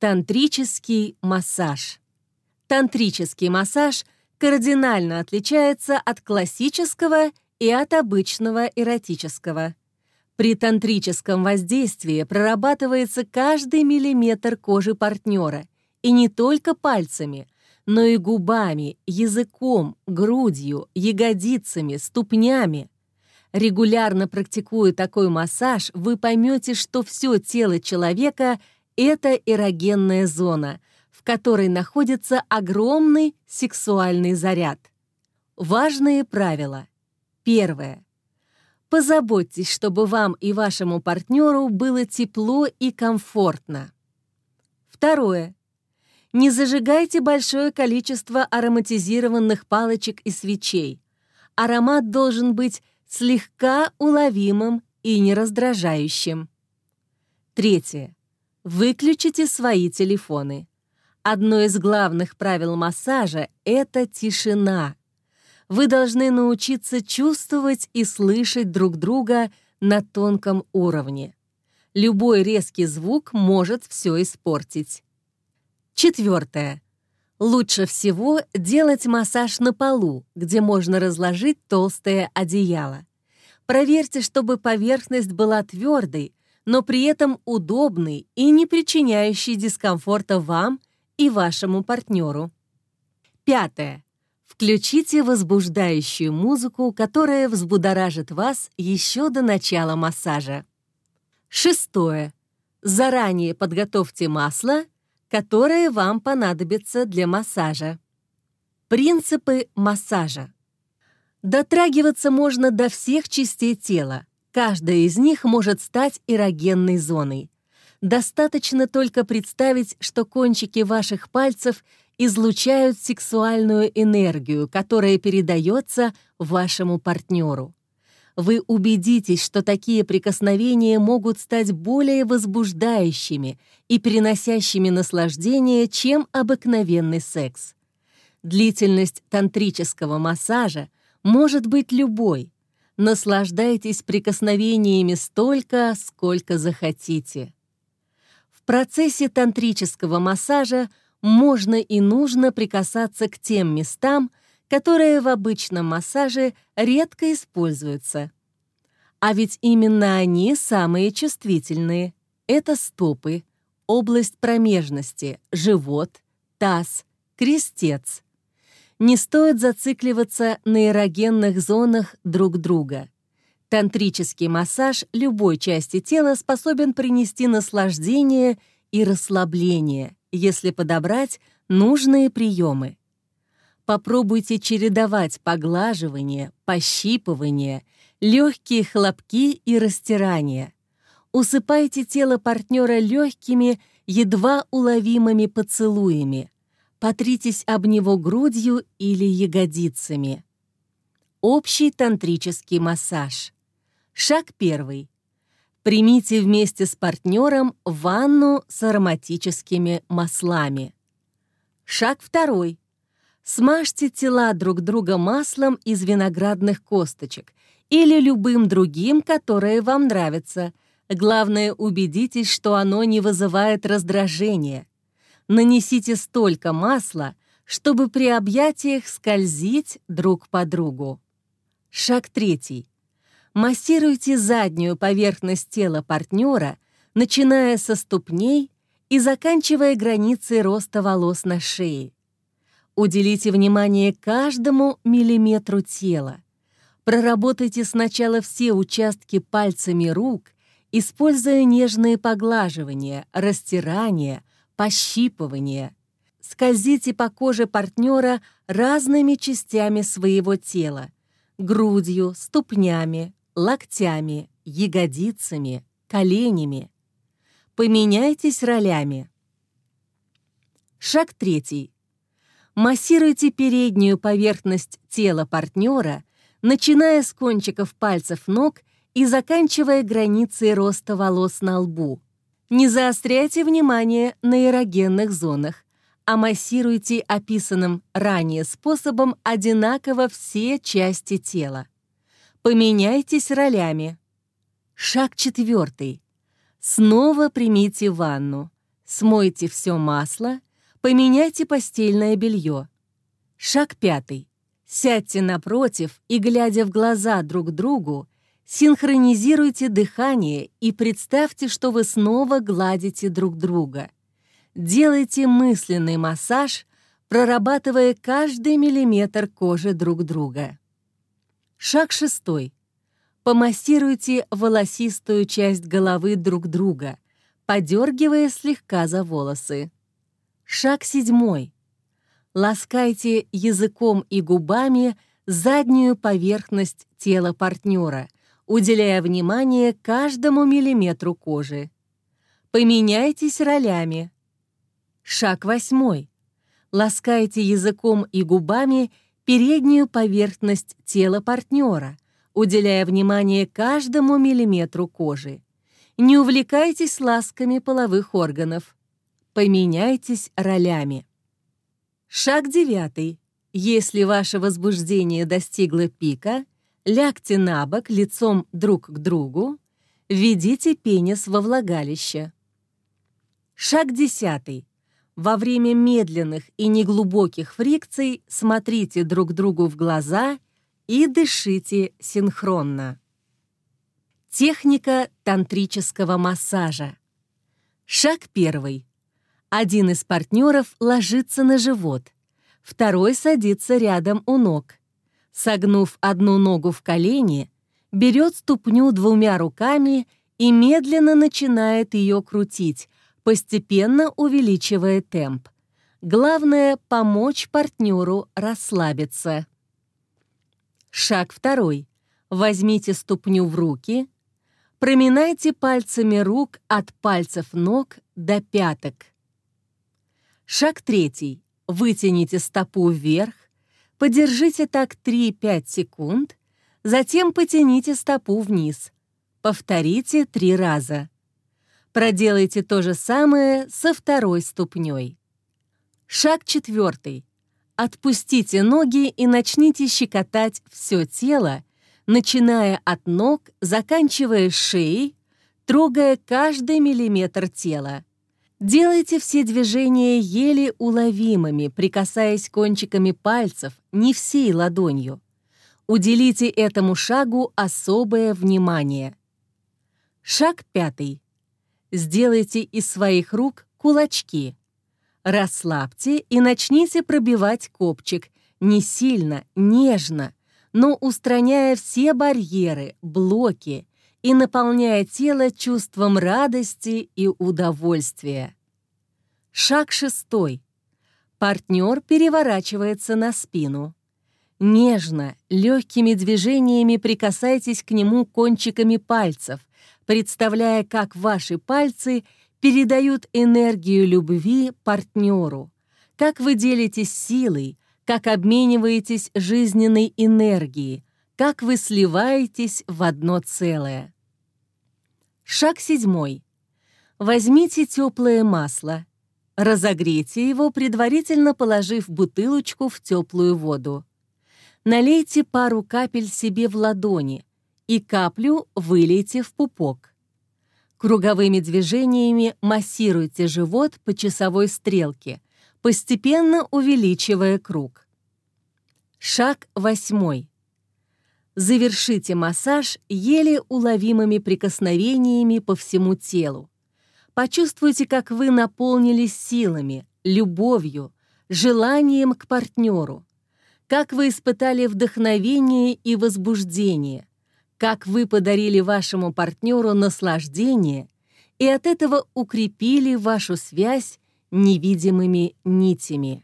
Тантрический массаж. Тантрический массаж кардинально отличается от классического и от обычного эротического. При тантрическом воздействии прорабатывается каждый миллиметр кожи партнера, и не только пальцами, но и губами, языком, грудью, ягодицами, ступнями. Регулярно практикуя такой массаж, вы поймете, что все тело человека — это эрогенная зона, в которой находится огромный сексуальный заряд. Важные правила. Первое. Позаботьтесь, чтобы вам и вашему партнеру было тепло и комфортно. Второе. Не зажигайте большое количество ароматизированных палочек и свечей. Аромат должен быть слегка уловимым и не раздражающим. Третье. Выключите свои телефоны. Одно из главных правил массажа — это тишина вы должны научиться чувствовать и слышать друг друга на тонком уровне. Любой резкий звук может все испортить. Четвертое. Лучше всего делать массаж на полу, где можно разложить толстое одеяло. Проверьте, чтобы поверхность была твердой, но при этом удобной и не причиняющей дискомфорта вам и вашему партнеру. Пятое. Включите возбуждающую музыку, которая взбудоражит вас еще до начала массажа. Шестое. Заранее подготовьте масло, которое вам понадобится для массажа. Принципы массажа. Дотрагиваться можно до всех частей тела. Каждая из них может стать эрогенной зоной. Достаточно только представить, что кончики ваших пальцев излучают сексуальную энергию, которая передается вашему партнеру. Вы убедитесь, что такие прикосновения могут стать более возбуждающими и приносящими наслаждение, чем обыкновенный секс. Длительность тантрического массажа может быть любой. Наслаждайтесь прикосновениями столько, сколько захотите. В процессе тантрического массажа можно и нужно прикасаться к тем местам, которые в обычном массаже редко используются. А ведь именно они самые чувствительные. Это стопы, область промежности, живот, таз, крестец. Не стоит зацикливаться на эрогенных зонах друг друга. Тантрический массаж любой части тела способен принести наслаждение и расслабление – если подобрать нужные приемы. Попробуйте чередовать поглаживание, пощипывание, легкие хлопки и растирания. Усыпайте тело партнера легкими, едва уловимыми поцелуями. Потритесь об него грудью или ягодицами. Общий тантрический массаж. Шаг первый. Примите вместе с партнером ванну с ароматическими маслами. Шаг второй. Смажьте тела друг друга маслом из виноградных косточек или любым другим, которое вам нравится. Главное, убедитесь, что оно не вызывает раздражения. Нанесите столько масла, чтобы при объятиях скользить друг по другу. Шаг третий. Массируйте заднюю поверхность тела партнера, начиная со ступней и заканчивая границей роста волос на шее. Уделите внимание каждому миллиметру тела. Проработайте сначала все участки пальцами рук, используя нежные поглаживания, растирания, пощипывания. Скользите по коже партнера разными частями своего тела — грудью, ступнями, локтями, ягодицами, коленями. Поменяйтесь ролями. Шаг третий. Массируйте переднюю поверхность тела партнера, начиная с кончиков пальцев ног и заканчивая границей роста волос на лбу. Не заостряйте внимание на эрогенных зонах, а массируйте описанным ранее способом одинаково все части тела. Поменяйтесь ролями. Шаг четвертый. Снова примите ванну. Смойте все масло, поменяйте постельное белье. Шаг пятый. Сядьте напротив и, глядя в глаза друг другу, синхронизируйте дыхание и представьте, что вы снова гладите друг друга. Делайте мысленный массаж, прорабатывая каждый миллиметр кожи друг друга. Шаг шестой. Помассируйте волосистую часть головы друг друга, подергивая слегка за волосы. Шаг седьмой. Ласкайте языком и губами заднюю поверхность тела партнера, уделяя внимание каждому миллиметру кожи. Поменяйтесь ролями. Шаг восьмой. Ласкайте языком и губами переднюю поверхность тела партнера, уделяя внимание каждому миллиметру кожи. Не увлекайтесь ласками половых органов. Поменяйтесь ролями. Шаг девятый. Если ваше возбуждение достигло пика, лягте на бок лицом друг к другу, введите пенис во влагалище. Шаг десятый. Во время медленных и неглубоких фрикций смотрите друг другу в глаза и дышите синхронно. Техника тантрического массажа. Шаг первый. Один из партнеров ложится на живот, второй садится рядом у ног. Согнув одну ногу в колени, берет ступню двумя руками и медленно начинает ее крутить, постепенно увеличивая темп. Главное — помочь партнеру расслабиться. Шаг второй. Возьмите ступню в руки, проминайте пальцами рук от пальцев ног до пяток. Шаг третий. Вытяните стопу вверх, подержите так 3-5 секунд, затем потяните стопу вниз. Повторите три раза. Проделайте то же самое со второй ступней. Шаг четвертый. Отпустите ноги и начните щекотать все тело, начиная от ног, заканчивая шеей, трогая каждый миллиметр тела. Делайте все движения еле уловимыми, прикасаясь кончиками пальцев, не всей ладонью. Уделите этому шагу особое внимание. Шаг пятый. Сделайте из своих рук кулачки. Расслабьте и начните пробивать копчик, не сильно, нежно, но устраняя все барьеры, блоки и наполняя тело чувством радости и удовольствия. Шаг шестой. Партнер переворачивается на спину. Нежно, легкими движениями прикасайтесь к нему кончиками пальцев, представляя, как ваши пальцы передают энергию любви партнеру, как вы делитесь силой, как обмениваетесь жизненной энергией, как вы сливаетесь в одно целое. Шаг седьмой. Возьмите теплое масло, разогрейте его, предварительно положив бутылочку в теплую воду. Налейте пару капель себе в ладони – и каплю вылейте в пупок. Круговыми движениями массируйте живот по часовой стрелке, постепенно увеличивая круг. Шаг восьмой. Завершите массаж еле уловимыми прикосновениями по всему телу. Почувствуйте, как вы наполнились силами, любовью, желанием к партнеру, как вы испытали вдохновение и возбуждение, как вы подарили вашему партнеру наслаждение и от этого укрепили вашу связь невидимыми нитями.